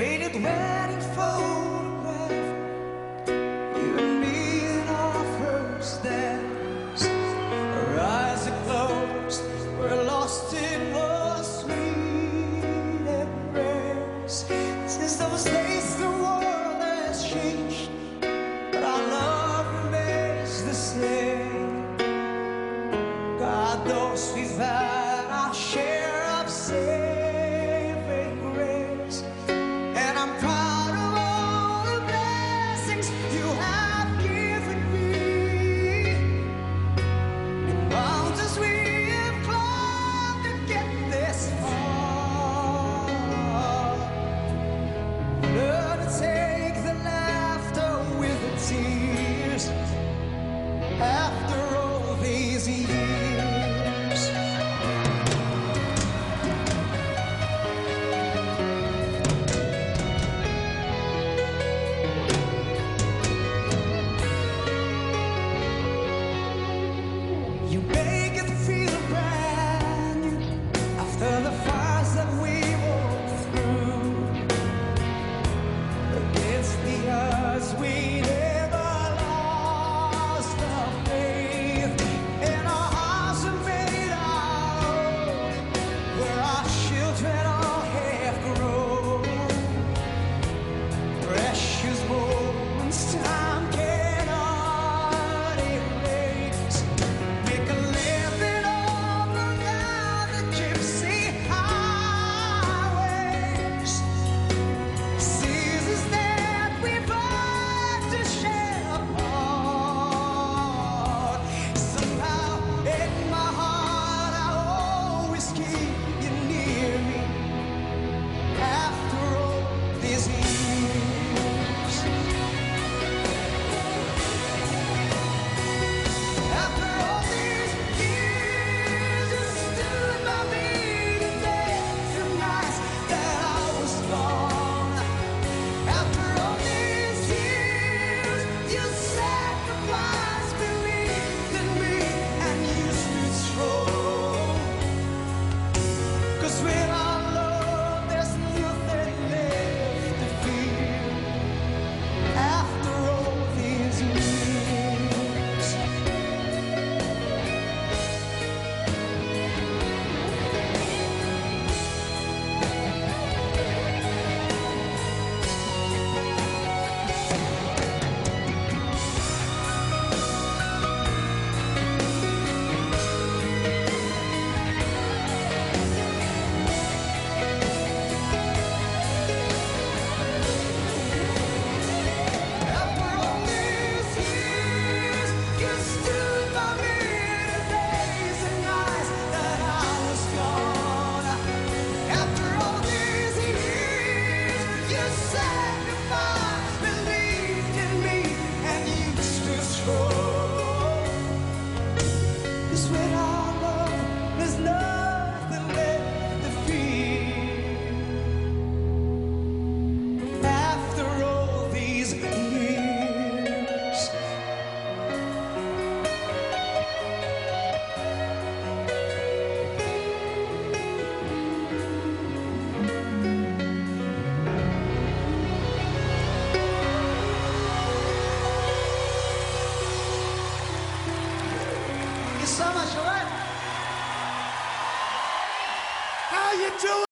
faded wedding photograph. You and me in our first dance. Our eyes are closed, we're lost in the sweet embrace. Since those days. how you doing?